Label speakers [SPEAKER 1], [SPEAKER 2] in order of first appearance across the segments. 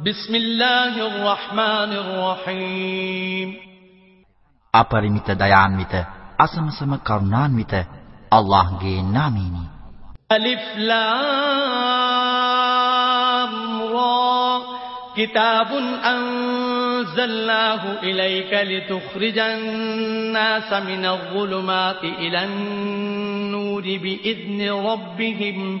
[SPEAKER 1] بسم الله الرحمن الرحيم
[SPEAKER 2] අපරිමිත දයාන්විත අසමසම කරුණාන්විත අල්ලාහ්ගේ නාමයෙනි
[SPEAKER 1] ألف لام را كتاب أنزلناه إليك لتخرج الناس من الظلمات إلى النور بإذن ربهم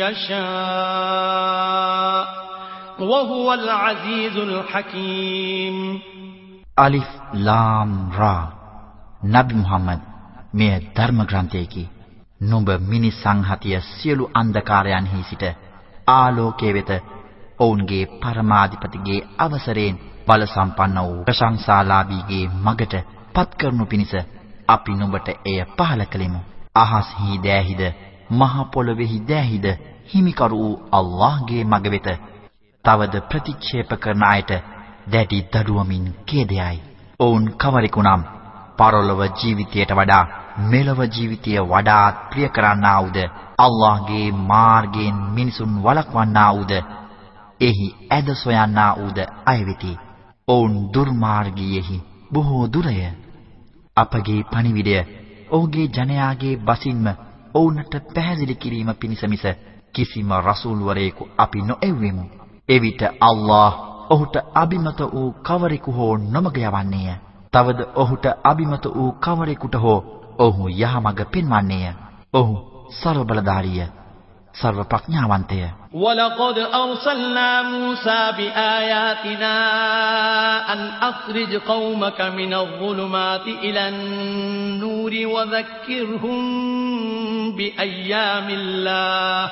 [SPEAKER 1] يشاء وهو العزيز الحكيم
[SPEAKER 2] අලිෆ් ලාම් රා නබි මුහම්මද් මෙය ධර්ම ග්‍රන්ථයකි නුඹ මිනිස් සංහතිය සියලු අන්ධකාරයන්හි සිට ආලෝකයේ වෙත ඔවුන්ගේ පරමාධිපතිගේ අවසරයෙන් බල සම්පන්න වූ ප්‍රශංසාලාභීගේ මගට පත් කරනු පිණිස අපි නුඹට එය පහල කළෙමු. අහස්හි දෑහිද මහ පොළොවේහි දෑහිද හිමිකරු වූ අල්ලාහ්ගේ මග වෙත තවද ප්‍රතික්ෂේප කරන අයට දැඩි දඩුවමින් කේදයයි. ඔවුන් කවරෙකුනම් පරලොව ජීවිතයට වඩා මෙලොව ජීවිතය වඩාත් ප්‍රිය කරන්නා වූද අල්ලාහ්ගේ මාර්ගයෙන් මිනිසුන් වළක්වන්නා වූද එහි ඇද සොයන්නා වූද අය වෙති. ඔවුන් දුර්මාර්ගීයෙහි බොහෝ දුරය. අපගේ පණිවිඩය ඔහුගේ ජනයාගේ බසින්ම ඔවුන්ට පැහැදිලි කිරීම පිණිස මිස කිසිම රසූල්වරයෙකු අපි නොඑව්වෙමු. එවිට අල්ලාහ් ඔහුට අබිමත වූ කවරෙකු හෝ නොමග යවන්නේය. තවද ඔහුට අබිමත වූ කවරෙකුට හෝ ඔහු යහමඟ පෙන්වන්නේය. ඔහු ਸਰව බලධාරීය. ਸਰව ප්‍රඥාවන්තය.
[SPEAKER 1] وَلَقَدْ أَرْسَلْنَا مُوسَى بِآيَاتِنَا أَنْ أَخْرِجْ قَوْمَكَ مِنَ الظُّلُمَاتِ إِلَى النُّورِ وَذَكِّرْهُم بِأَيَّامِ اللَّهِ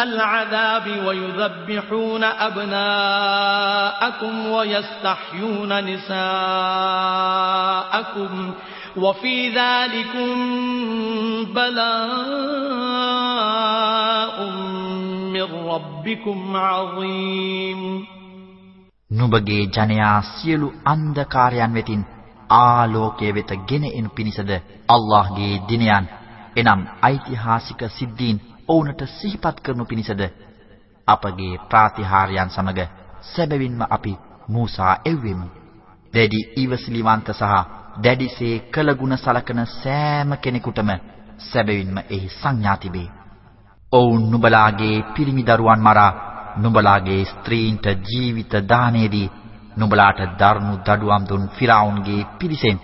[SPEAKER 1] العذاب ويذبحون أبناءكم ويستحيون نساءكم وفي ذلكم بلاء من ربكم عظيم
[SPEAKER 2] නුඹගේ ජනයා සියලු අන්ධකාරයන් වෙතින් ආලෝකයේ වෙත ගෙන එනු පිණිසද අල්ලාහ්ගේ දිනයන් එනම් ඓතිහාසික සිද්ධීන් ඔවුන්ට සිහිපත් කරනු පිණිසද අපගේ ප්‍රාතිහාර්යයන් සමග සැබවින්ම අපි මූසා එව්වෙමු. දැඩි ඊවසිලිවන්ත සහ දැඩිසේ කළගුණ සලකන සෑම කෙනෙකුටම සැබවින්ම එහි සංඥා තිබේ. ඔවුන් නුඹලාගේ පිරිමි දරුවන් මරා නුඹලාගේ ස්ත්‍රීන්ට ජීවිත දානයේදී නුඹලාට දරුණු දඩුවම් දුන් ෆිරාවුන්ගේ පිරිසෙන්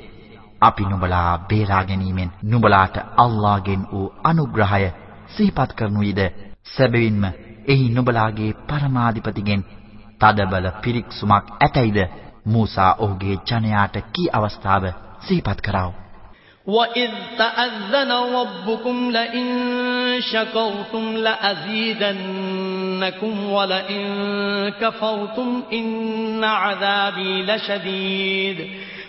[SPEAKER 2] අපි නුඹලා බේරා ගැනීමෙන් නුඹලාට අල්ලාහ්ගෙන් වූ අනුග්‍රහය සිහිපත් කරනුයිද සැබවින්ම එහි නුඹලාගේ පරමාධිපතිගෙන් තදබල පිරික්සුමක් ඇතැයිද මූසා ඔහුගේ ජනයාට කී අවස්ථාව සිහිපත් කරව
[SPEAKER 1] وَإِذْ تَأَذَّنَ رَبُّكُمْ لَئِن شَكَرْتُمْ لَأَزِيدَنَّكُمْ وَلَئِن كَفَرْتُمْ إِنَّ عَذَابِي لَشَدِيدٌ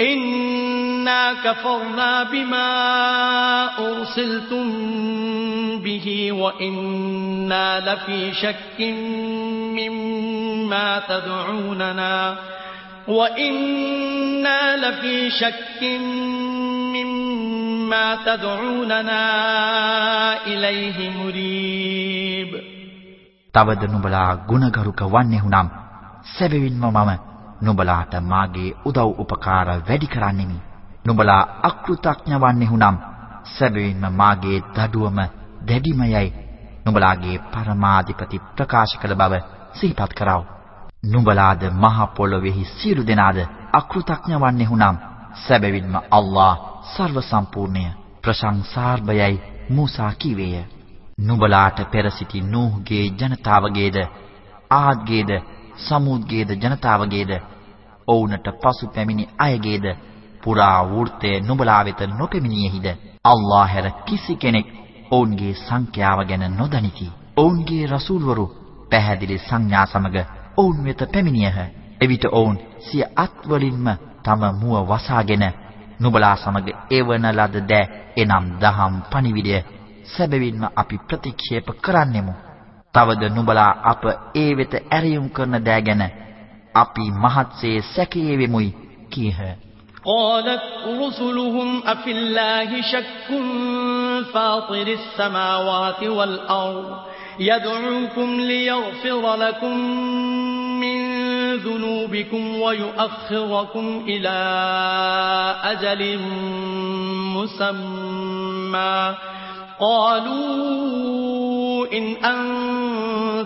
[SPEAKER 1] إنا كفرنا بما أرسلتم به وإنا لفي شك مما تدعوننا وإنا لفي شك مما تدعوننا إليه مريب
[SPEAKER 2] තවද නුඹලා ගුණගරුක වන්නේ හුනම් සැබවින්ම මම නුඹලාට මාගේ උදව් උපකාර වැඩි කරන්නෙමි. නුඹලා අකෘතඥ වන්නේ හුනම් සැබවින්ම මාගේ දඩුවම දැඩිමයයි. නුඹලාගේ පරමාධිපති ප්‍රකාශ කළ බව සිහිපත් කරව. නුඹලාද මහ පොළොවේහි සියලු දෙනාද අකෘතඥ වන්නේ හුනම් සැබවින්ම අල්ලා සර්ව සම්පූර්ණය ප්‍රශංසාර්භයයි මූසා කීවේය. නුඹලාට පෙර සිටි නූහ්ගේ ජනතාවගේද ආද්ගේද සමූද්ගේද ජනතාවගේද ඔවුන්ට පසු පැමිණි අයගේද පුරා වෘත්තය නුඹලා වෙත නොපෙමිණියේහිද අල්ලාහ හැර කිසි කෙනෙක් ඔවුන්ගේ සංඛ්‍යාව ගැන නොදනිති. ඔවුන්ගේ රසූල්වරු පැහැදිලි සංඥා සමග ඔවුන් වෙත පැමිණියහ. එවිට ඔවුන් සිය අත්වලින්ම තම මුව වසාගෙන නුඹලා සමග එවන ලද දෑ එනම් දහම් පණිවිඩය සැබවින්ම අපි ප්‍රතික්ෂේප කරන්නෙමු. තවද නුඹලා අප ඒ වෙත ඇරයුම් කරන දෑ ගැන අපි මහත්සේ සැකයේ වෙමුයි කීහ.
[SPEAKER 1] قالت رسلهم أفي الله شك فاطر السماوات والأرض يدعوكم ليغفر لكم من ذنوبكم ويؤخركم إلى أجل مسمى قالوا إن أنتم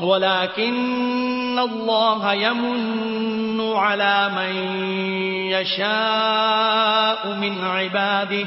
[SPEAKER 1] ولكن الله يمن على من يشاء من عباده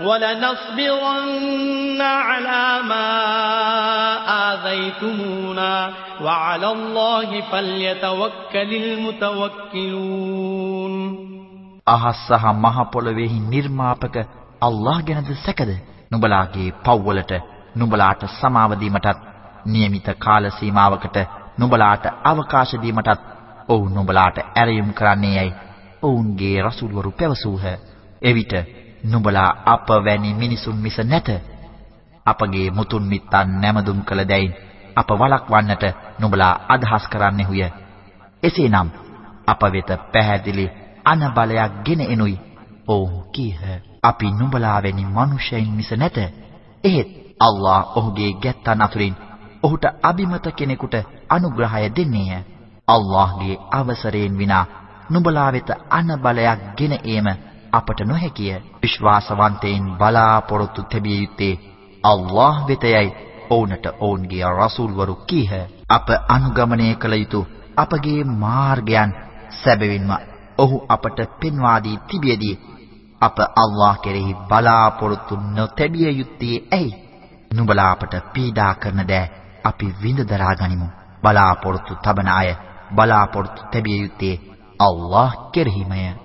[SPEAKER 1] ولنصبرن على ما آذيتمونا وعلى الله فليتوكل المتوكلون
[SPEAKER 2] අහස් සහ මහ පොළොවේහි නිර්මාපක අල්ලාහ් ගැනද සැකද නුඹලාගේ පව්වලට නුඹලාට සමාව දීමටත් નિયમિત කාල සීමාවකට නුඹලාට අවකාශ දීමටත් ඔවුන් නුඹලාට ඇරයුම් කරන්නේයයි ඔවුන්ගේ රසූල්වරු පැවසූහ. එවිට නුඹලා අප වැනි මිනිසුන් මිස නැත. අපගේ මුතුන් මිත්තන් නැමදුම් කළ දෙයින් අප වළක්වන්නට නුඹලා අදහස් කරන්නෙහුය. එසේනම් අප වෙත පැහැදිලි අනබලයක් ගෙන එනුයි. ඔව්හු කීහ. අපි නුඹලා වැනි මිනිසෙයින් මිස නැත. එහෙත් අල්ලා ඔහුගේ ගැත්තන් අතුරින් ඔහුට අබිමත කෙනෙකුට අනුග්‍රහය දෙන්නේය. අල්ලාහ්ගේ අවසරයෙන් විනා නුඹලා වෙත අනබලයක් ගෙන ඒම අපට නොහැකිය. විශ්වාසවන්තයින් බලාපොරොත්තු තැබිය යුත්තේ අල්ලාහ් වෙතයයි ඔවුන්ට ඔවුන්ගේ රසූල්වරු කීහ. අප අනුගමනය කළ යුතු අපගේ මාර්ගයන් සැබවින්ම ඔහු අපට පෙන්වා දී තිබියදී අප අල්ලාහ් කෙරෙහි බලාපොරොත්තු නොතැබිය යුත්තේ ඇයි? නුඹලා අපට පීඩා කරන දෑ අපි විඳ දරා ගනිමු. බලාපොරොත්තු තබන අය බලාපොරොත්තු තැබිය යුත්තේ අල්ලාහ් කෙරෙහිමය.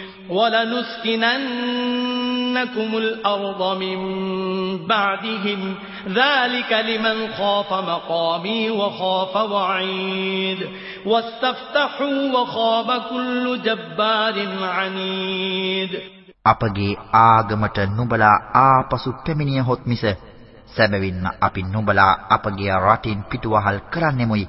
[SPEAKER 1] ولنسكننكم الأرض من بعدهم ذلك لمن خاف مقامي وخاف وعيد واستفتحوا وخاب كل جبار عنيد
[SPEAKER 2] අපගේ ආගමට නුඹලා ආපසු පැමිණියහොත් මිස සැබවින්ම අපි නුඹලා අපගේ රටින් පිටුවහල් කරන්නෙමුයි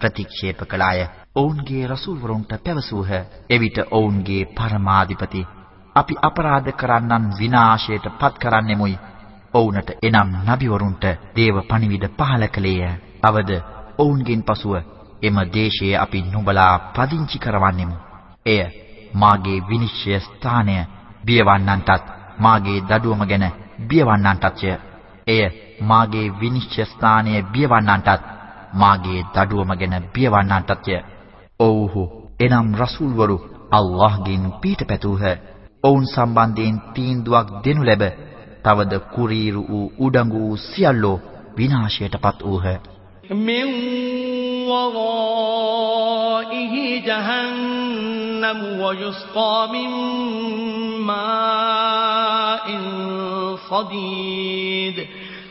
[SPEAKER 2] ප්‍රතික්ෂේප කළාය. ඔවුන්ගේ රසූල්වරුන්ට පැවසූහ. එවිට ඔවුන්ගේ පරමාධිපති අපි අපරාධ කරන්නන් විනාශයට පත් කරන්නෙමුයි. ඔවුන්ට එනම් නබිවරුන්ට දේව පණිවිඩ පහල කළේය. අවද ඔවුන්ගෙන් පසුව එම දේශයේ අපි නුඹලා පදිංචි කරවන්නෙමු. එය මාගේ විනිශ්චය ස්ථානය බියවන්නන්ටත් මාගේ දඩුවම ගැන බියවන්නන්ටත්ය. එය මාගේ විනිශ්චය ස්ථානය බියවන්නන්ටත් මාගේ දඩුවම ගැන බියවන්නන්ටත්ය. ඔව්හු එනම් රසූල්වරු අල්ලාහ්ගෙන් පිටපැතූහ. ඔවුන් සම්බන්ධයෙන් තීන්දුවක් දෙනු ලැබ. තවද කුරීරු වූ උඩඟු වූ සියල්ලෝ විනාශයටපත් වූහ.
[SPEAKER 1] من ورائه جهنم ويسقى من ماء صديد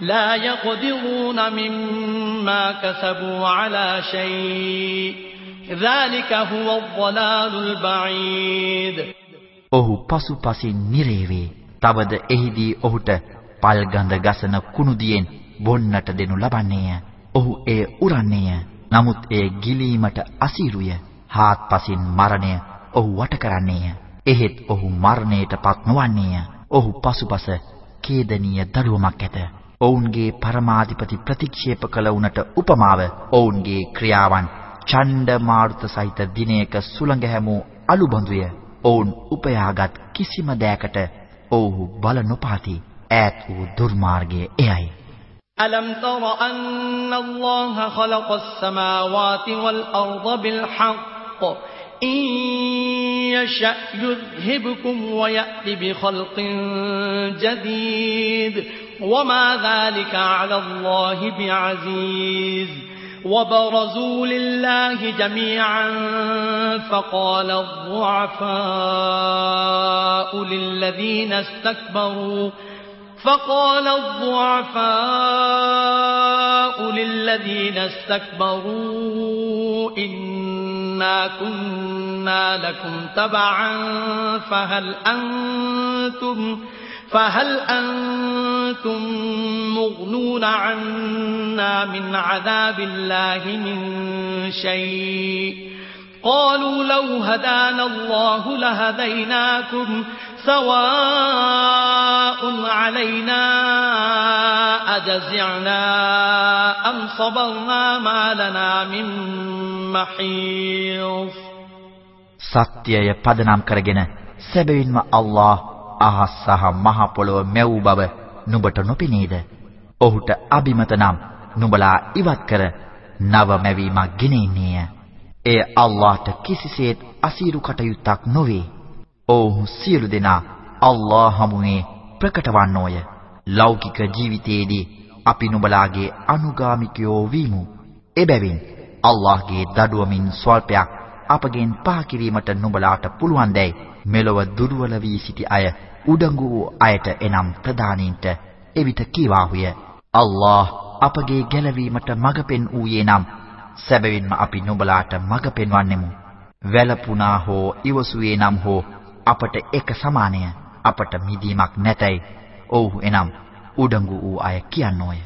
[SPEAKER 1] لا يقدرون مما كسبوا على شيء ذلك هو الضلال البعيد
[SPEAKER 2] ඔහු පසුපසින් නිරේවේ. තවද එහිදී ඔහුට පල් ගඳ ගසන කුණුදියෙන් බොන්නට දෙනු ලබන්නේය. ඔහු එය උරන්නේය. නමුත් එය ගිලීමට අසීරුය. හාත්පසින් මරණය ඔහු වට කරන්නේය. එහෙත් ඔහු මරණයටපත් නොවන්නේය. ඔහු පසුපස කේදනීය දඩුවමක් ඇත. ඔවුන්ගේ පරමාධිපති ප්‍රතික්ෂේප කළ උනට උපමාව ඔවුන්ගේ ක්‍රියාවන් ඡණ්ඩ මාරුත සහිත දිනයක සුළඟ හැමූ අලුබඳුය. ඔවුන් උපයාගත් කිසිම දෑකට ඔව්හු බල නොපාති. ඈත් වූ දුර්මාර්ගය එයයි.
[SPEAKER 1] ألم تر أن الله خلق السماوات والأرض بالحق إن يشأ يذهبكم ويأتي بخلق جديد وما ذلك على الله بعزيز. وبرزوا لله جميعا فقال الضعفاء للذين استكبروا فقال الضعفاء للذين استكبروا إنا كنا لكم تبعا فهل أنتم فهل أنتم مغنون عنا من عذاب الله من شيء قالوا لو هدانا الله لهديناكم سواء علينا أجزعنا أم صبرنا ما لنا من محيص
[SPEAKER 2] සත්‍යය පදනම් කරගෙන සැබවින්ම අල්ලාහ් අහස් සහ මහ පොළොව මැව් බව නුඹට නොපෙනේද? ඔහුට අබිමත නම් නුඹලා ඉවත් කර නව මැවීමක් ගෙනෙන්නේය. එය අල්ලාහට කිසිසේත් අසීරු කටයුත්තක් නොවේ. ඔවුහු සියලු දෙනා අල්ලාහ හමුවේ ප්‍රකට වන්නෝය. ලෞකික ජීවිතයේදී අපි නුඹලාගේ අනුගාමිකයෝ වීමු. එබැවින් අල්ලාහගේ දඩුවමින් ස්වල්පයක් අපගෙන් පහ කිරීමට නුඹලාට පුළුවන් දැයි මෙලොව දුර්වල වී සිටි අය උඩඟු වූ අයට එනම් ප්‍රධානීන්ට එවිට කීවාහුය අල්ලාහ් අපගේ ගැලවීමට මඟ පෙන් ඌයේ නම් සැබවින්ම අපි නුඹලාට මඟ පෙන්වන්නෙමු වැළපුණා හෝ ඉවසුවේ නම් හෝ අපට එක සමානය අපට මිදීමක් නැතයි ඔව්හු එනම් උඩඟු වූ අය කියනෝය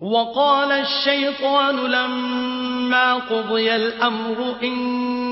[SPEAKER 1] وقال الشيطان لما قضي الأمر إن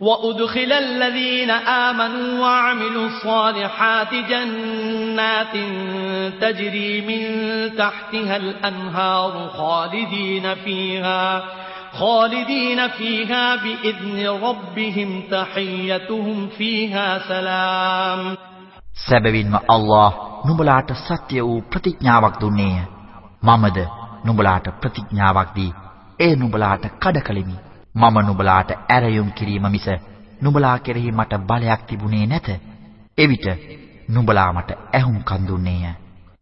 [SPEAKER 1] وأدخل الذين آمنوا وعملوا الصالحات جنات تجري من تحتها الأنهار خالدين فيها خالدين فيها بإذن ربهم تحيتهم فيها سلام
[SPEAKER 2] සැබවින්ම අල්ලාහ් නුඹලාට සත්‍ය වූ ප්‍රතිඥාවක් දුන්නේය. මමද නුඹලාට ප්‍රතිඥාවක් දී ඒ නුඹලාට කඩකලිමි. මම නුඹලාට ඇරයුම් කිරීම මිස නුඹලා කෙරෙහි මට බලයක් තිබුණේ නැත. එවිට නුඹලා මට ඇහුම්කන් දුන්නේය.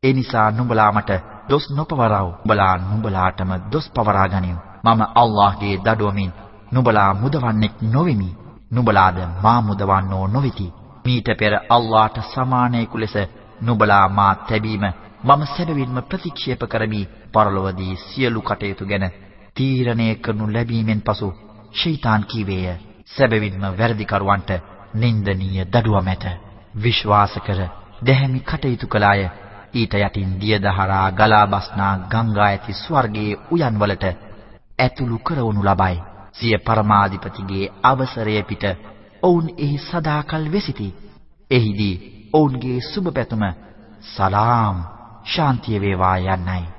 [SPEAKER 2] ඒ නිසා නුඹලා මට දොස් නොපවරව. නුඹලා නුඹලාටම දොස් පවරා ගනිව්. මම අල්ලාහ්ගේ දඩුවමින් නුඹලා මුදවන්නෙක් නොවෙමි. නුඹලාද මා මුදවන්නෝ නොවිති. මීට පෙර අල්ලාහට සමානයෙකු ලෙස නුඹලා මා තැබීම මම සැබවින්ම ප්‍රතික්ෂේප කරමි. පරලොවදී සියලු කටයුතු ගැන තීරණය කරනු ලැබීමෙන් පසු ෂයිතන් කීවේය. සැබවින්ම වැරදිකරුවන්ට නිന്ദනීය දඩුවම ඇත විශ්වාස කර දැහැමි කටයුතු කළාය. ඊට යටින් දියදහරා ගලා බස්නා ගංගා ඇති ස්වර්ගයේ උයන්වලට ඇතුළු කරවනු ලබයි. සිය පරමාධිපතිගේ අවසරය පිට ඔවුන් එහි සදාකල් වෙසිති එහිදී ඔවුන්ගේ සුබ පැතුම සලාම් ශාන්තිය වේවා යන්නයි.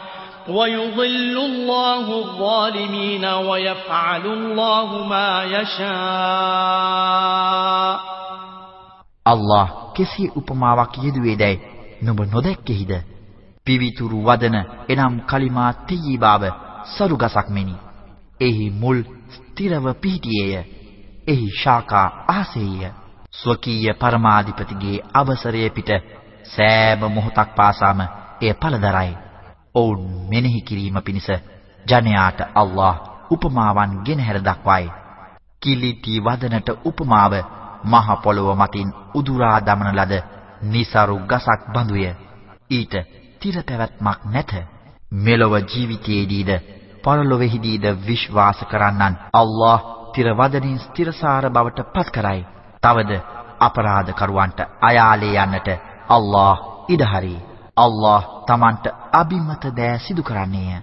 [SPEAKER 1] ويضل الله الظالمين ويفعل الله ما يشاء
[SPEAKER 2] අල්ලාහ් කෙසේ උපමාවක් යෙදුවේදයි නුඹ නොදැක්කෙහිද පිවිතුරු වදන එනම් කලිමා තීබාව සරු ගසක් මෙනි එහි මුල් ස්ථිරව පිහිටියේය එහි ශාඛා ආසෙය්‍ය ස්වකීය පරමාධිපතිගේ අවසරය පිට සෑම මොහොතක් පාසාම එය පළදරයි ඔවුන් මෙනෙහි කිරීම පිණිස ජනයාට අල්ලාහ් උපමාවන් ගෙනහැර දක්වයි. කිලිටි වදනට උපමාව මහ පොළොව මතින් උදුරා දමන ලද નિසරු ගසක් බඳුය. ඊට තිර පැවැත්මක් නැත. මෙලොව ජීවිතයේදීද පරලොවෙහිදීද විශ්වාස කරන්නන් අල්ලාහ් තිර වදනින් ස්ථිරසාර බවට පත් කරයි. තවද අපරාධ කරුවන්ට අයාලේ යන්නට අල්ලාහ් ඉඩ හරියි. අල්ලාහ් Tamanට අබිමත දෑ සිදු කරන්නේය.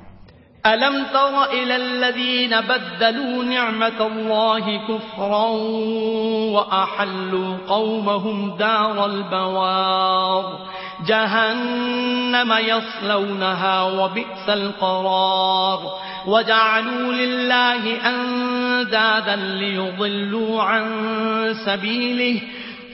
[SPEAKER 1] ألم تر إلى الذين بدلوا نعمة الله كفرا وأحلوا قومهم دار البوار جهنم يصلونها وبئس القرار وجعلوا لله أندادا ليضلوا عن سبيله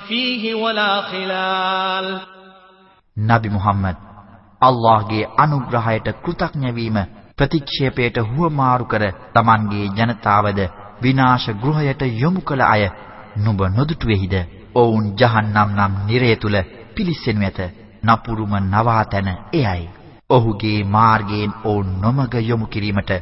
[SPEAKER 1] فيه ولا خلال
[SPEAKER 2] නබි මුහම්මද් අල්ලාහ්ගේ අනුග්‍රහයට කෘතඥ වීම ප්‍රතික්ෂේපයට හුවමාරු කර Tamanගේ ජනතාවද විනාශ ගෘහයට යොමු කළ අය නුඹ නොදුටුවේහිද? ඔවුන් ජහන්නම් නම් නිරය තුල පිලිස්සෙනු ඇත. නපුරුම නවාතැන එයයි. ඔහුගේ මාර්ගයෙන් ඔවුන් නොමග යොමු කිරීමට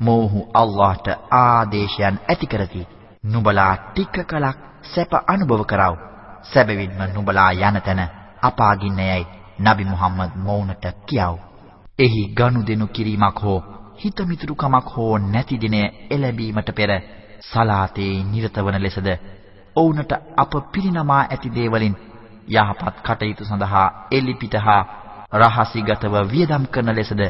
[SPEAKER 2] මෝහු අල්ලාහට ආදේශයන් ඇති කරති. නුඹලා ටික කලක් සැප අනුභව කරව. සැබවින්ම නුඹලා යන තැන අපාගින්නයයි නබි මුහම්මද් මෝනට කියව. එහි ගනුදෙනු කිරීමක් හෝ හිතමිතුරුකමක් හෝ නැති දිනය එළඹීමට පෙර සලාතේ නිරත වන ලෙසද ඔවුන්ට අප පිරිනමා ඇති දේවලින් යහපත් කටයුතු සඳහා එලිපිට හා රහසිගතව වියදම් කරන ලෙසද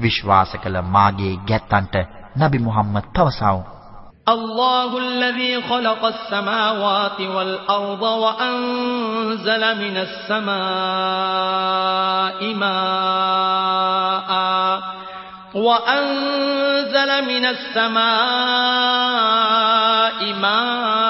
[SPEAKER 2] විශ්වාස කළ මාගේ ගැත්තන්ට නබි මුහම්මද් පවසව.
[SPEAKER 1] الله الذي خلق السماوات والأرض وأنزل من السماء ماء وأنزل من السماء ماء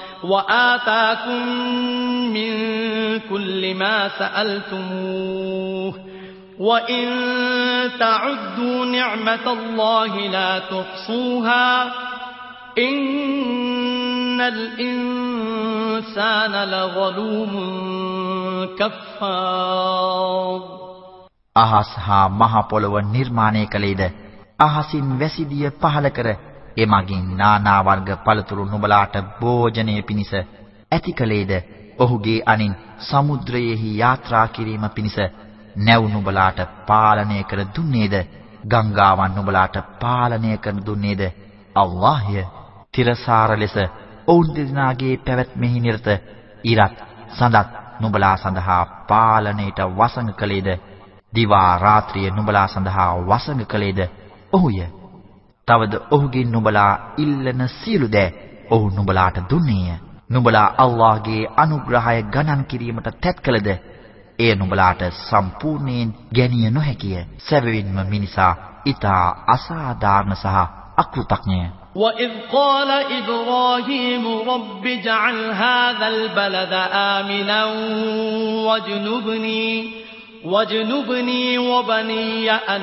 [SPEAKER 1] وآتاكم من كل ما سألتموه وإن تعدوا نعمة الله لا تحصوها إن الإنسان لظلوم كفار
[SPEAKER 2] අහස් හා මහ පොළව නිර්මාණය කළේද අහසින් වැසිදිය පහල කර එමගින් නානා වර්ග පළතුරු නුඹලාට භෝජනය පිණිස ඇති කලේද ඔහුගේ අනින් සමුද්‍රයේහි යාත්‍රා කිරීම පිණිස නැව් නුඹලාට පාලනය කර දුන්නේද? ගංගාවන් නුඹලාට පාලනය කර දුන්නේද? අල්ලාහ්ය තිරසාර ලෙස ඔවුන් දෙදෙනාගේ පැවැත්මෙහි නිරත ඉරත් සඳත් නුඹලා සඳහා පාලනයට වසඟ කළේද? දිවා රාත්‍රිය නුඹලා සඳහා වසඟ කළේද? ඔහුය. තවද ඔහුගෙන් නුඹලා ඉල්ලන සියලු දෑ ඔහු නුඹලාට දුන්නේය. නුඹලා අල්ලාහ්ගේ අනුග්‍රහය ගණන් කිරීමට තැත් කළද එය නුඹලාට සම්පූර්ණයෙන් ගැනිය නොහැකිය. සැබවින්ම මිනිසා ඊට අසාධාරණ සහ අකෘතඥය.
[SPEAKER 1] وإذ قال إبراهيم رب اجعل هذا البلد آمنا واجنبني واجنبني وبني أن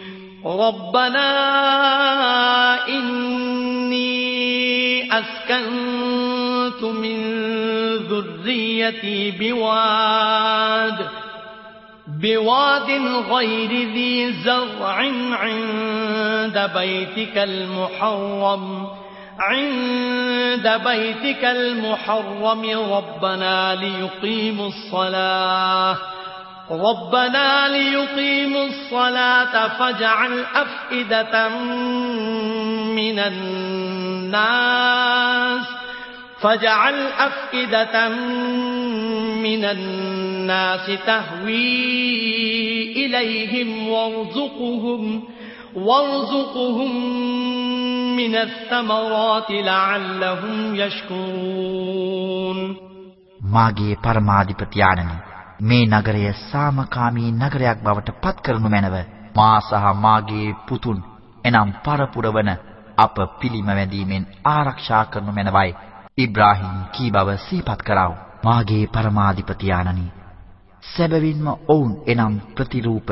[SPEAKER 1] ربنا إني أسكنت من ذريتي بواد بواد غير ذي زرع عند بيتك المحرم. عند بيتك المحرم ربنا ليقيموا الصلاة. ربنا ليقيموا الصلاة فاجعل أفئدة من الناس فاجعل أفئدة من الناس تهوي إليهم وارزقهم وارزقهم من الثمرات لعلهم يشكرون
[SPEAKER 2] මාගේ පරමාධිපති ආනනි මේ නගරය සාමකාමී නගරයක් බවට පත් කරනු මැනව. මා සහ මාගේ පුතුන් එනම් පරපුරවන අප පිළිම වැඳීමෙන් ආරක්ෂා කරනු මැනවයි. ඉබ්‍රාහීම් කී බව සිහිපත් කරව. මාගේ පරමාධිපති ආනනි සැබවින්ම ඔවුන් එනම් ප්‍රතිරූප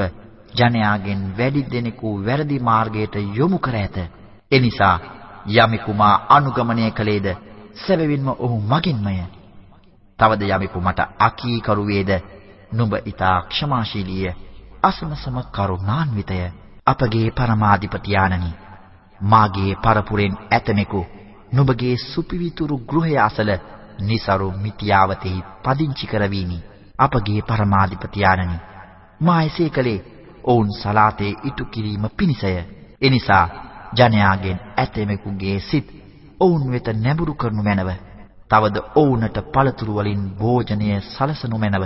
[SPEAKER 2] ජනයාගෙන් වැඩි දෙනෙකු වැරදි මාර්ගයට යොමු කර ඇත. එනිසා යමෙකු මා අනුගමනය කළේද සැබවින්ම ඔහු මගින්මය. තවද යමෙකු මට අකීකරු වේද නුඹ ඊතා ක්ෂමාශීලීය අසමසම කරුණාන්විතය. අපගේ පරමාධිපති ආනනි මාගේ පරපුරෙන් ඇතමෙකු නුඹගේ සුපිවිතුරු ගෘහය අසල નિසරු මිත්‍යාවතෙහි පදිංචි කරවීමි. අපගේ පරමාධිපති ආනනි මා එසේ කලේ ඔවුන් සලාතේ ඉටු කිරීම පිණිසය. එනිසා ජනයාගෙන් ඇතමෙකුගේ සිත් ඔවුන් වෙත නැඹුරු කරනු මැනව. තවද ඔවුන්ට පළතුරු වලින් භෝජනය සලසනු මැනව.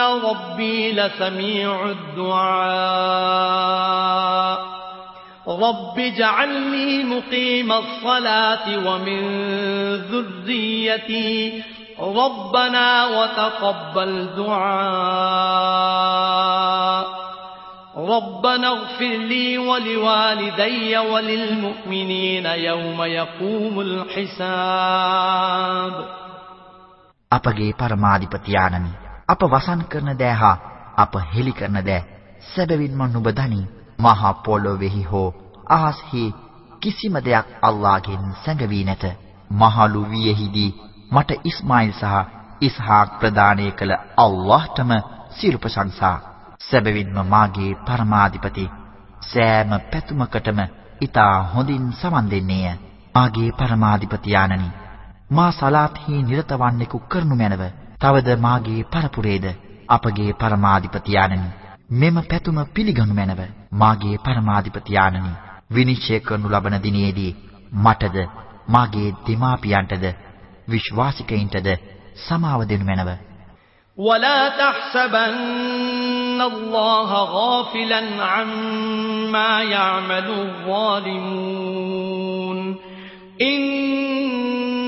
[SPEAKER 1] ربي لسميع الدعاء رب اجعلني مقيم الصلاة ومن ذريتي ربنا وتقبل دعاء ربنا اغفر لي ولوالدي وللمؤمنين يوم يقوم الحساب
[SPEAKER 2] අපගේ පරමාධිපති ආනමි අප වසන් කරන දෑ හා අප හෙලි කරන දෑ. සැබවින්ම නුඹ දනි මහා පොළොවේහි හෝ අහස්හි කිසිම දෙයක් අල්ලාහ්ගෙන් සැඟවී නැත. මහලු වියෙහිදී මට ඉස්මායිල් සහ ඉස්හාක් ප්‍රදානය කළ අල්ලාහ්ටම සියලු ප්‍රශංසා සැබවින්ම මාගේ පරමාධිපති සෑම පැතුමකටම ඊට හොඳින් සමන් දෙන්නේය. මාගේ පරමාධිපති ආනනි මා සලාත්හි නිරත වන්නෙකු කරනු මැනව. තවද මාගේ පරපුරේද අපගේ පරමාධිපති ආනනි. මෙම පැතුම පිළිගනු මැනව. මාගේ පරමාධිපති ආනනි. විනිශ්චය කරනු ලබන දිනේදී මටද මාගේ දෙමාපියන්ටද විශ්වාසිකයින්ටද සමාව දෙනු මැනව.
[SPEAKER 1] ولا تحسبن الله غافلا عما يعمل الظالمون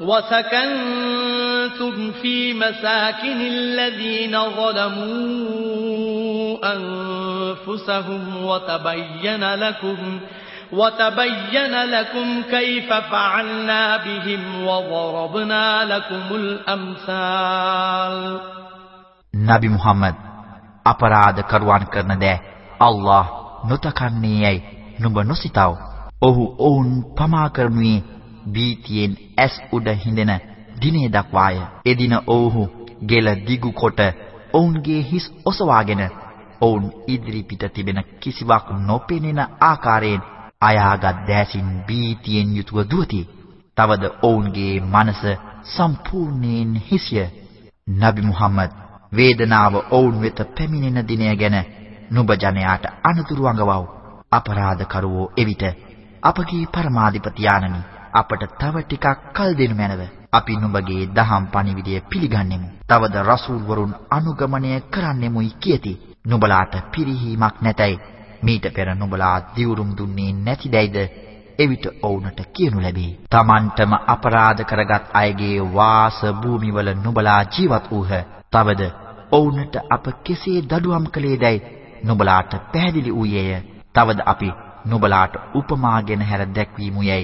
[SPEAKER 1] وسكنتم في مساكن الذين ظلموا أنفسهم وتبين لكم وتبين لكم كيف فعلنا بهم وضربنا لكم الأمثال
[SPEAKER 2] نبي محمد අපරාධ කරුවන් කරන දෑ අල්ලාහ් නොතකන්නේ යයි නුඹ නොසිතව. ඔහු ඔවුන් පමා කරනුයේ බීතියෙන් ඇස් උඩ හිඳෙන දිනේ දක්වාය. එදින ඔව්හු ගෙල දිගු කොට ඔවුන්ගේ හිස් ඔසවාගෙන ඔවුන් ඉදිරි පිට තිබෙන කිසිවක් නොපෙනෙන ආකාරයෙන් අයාගත් දැසින් බීතියෙන් යුතුව දුවති. තවද ඔවුන්ගේ මනස සම්පූර්ණයෙන් හිසිය. නබි මුහම්මද් වේදනාව ඔවුන් වෙත පැමිණෙන දිනය ගැන නුඹ ජනයාට අනුතුරු අඟවව්. අපරාධකරුවෝ එවිට අපගේ පරමාධිපති ආනනි අපට තව ටිකක් කල් දෙනු මැනව. අපි නුඹගේ දහම් පණිවිඩය පිළිගන්නෙමු. තවද රසූල් වරුන් අනුගමනය කරන්නෙමුයි කියති. නුඹලාට පිරිහීමක් නැතයි. මීට පෙර නුඹලා දිවුරුම් දුන්නේ නැතිදැයිද එවිට ඔවුන්ට කියනු ලැබේ. Tamanටම අපරාධ කරගත් අයගේ වාස භූමිවල නුඹලා ජීවත් වූහ. තවද ඔවුන්ට අප කෙසේ දඩුවම් කළේදයි නුඹලාට පැහැදිලි වූයේය. තවද අපි නුඹලාට උපමාගෙන හැර දැක්වීමුයයි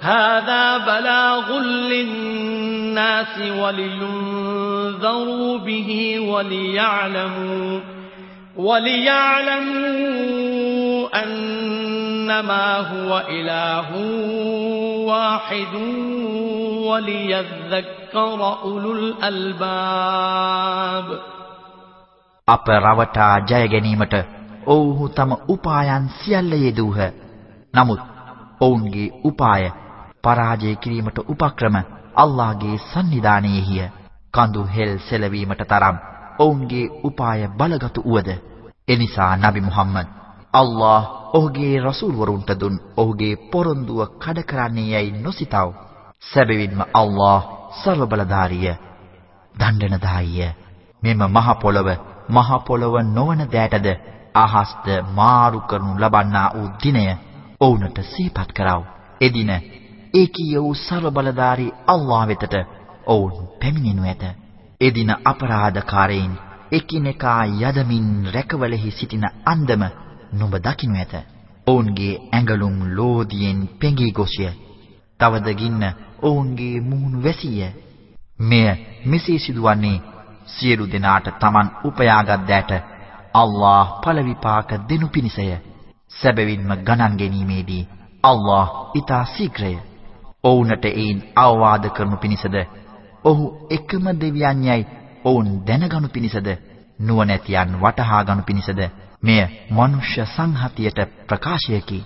[SPEAKER 1] هذا بلاغ للناس ولينذروا به وليعلموا وليعلموا أنما هو إله واحد وليذكر أولو الألباب
[SPEAKER 2] අප රවටා ජය ගැනීමට ඔව්හු තම උපායන් සියල්ල යෙදූහ. නමුත් ඔවුන්ගේ උපාය පරාජය කිරීමට උපක්‍රම අල්ලාහගේ සන්නිධානයේහිය. කඳු හෙල් සෙලවීමට තරම් ඔවුන්ගේ උපාය බලගතු උවද එනිසා නබි මුහම්මද් අල්ලාහ් ඔහුගේ රසූල් වරුන්ට දුන් ඔහුගේ පොරොන්දුව කඩ කරන්නේ යයි නොසිතව. සැබවින්ම අල්ලාහ් සර්ව බලධාරිය දණ්ඩනදායිය. මෙම මහ පොළව මහ පොළව නොවන දෑටද අහස්ද මාරු කරනු ලබන්නා වූ දිනය ඔවුන්ට සිහිපත් කරව. එදින ඒකීය වූ සර්ව බලධාරී අල්ලාහ් වෙතට ඔවුන් පැමිණෙනු ඇත එදින අපරාධකාරයින් එකිනෙකා යදමින් රැකවලෙහි සිටින අන්දම නුඹ දකින්න ඇත. ඔවුන්ගේ ඇඟලුම් ලෝදියෙන් පෙඟී ගොසිය. තවද ගින්න ඔවුන්ගේ මුහුණු වැසිය. මෙය මෙසේ සිදුවන්නේ සියලු දෙනාට Taman උපයාගත් දෑට අල්ලාහ් ඵල විපාක දෙනු පිණිසය. සැබවින්ම ගණන් ගැනීමේදී අල්ලාහ් ඊට ශීඝ්‍රය. ඔවුන්ට ඒන් අවවාද කරනු පිණිසද? ඔහු එකම දෙවියන් යයි ඔවුන් දැනගනු පිණිසද? නුවණැතියන් වටහා ගනු පිණිසද? මෙය මනුෂ්‍ය සංහතියට ප්‍රකාශයකි.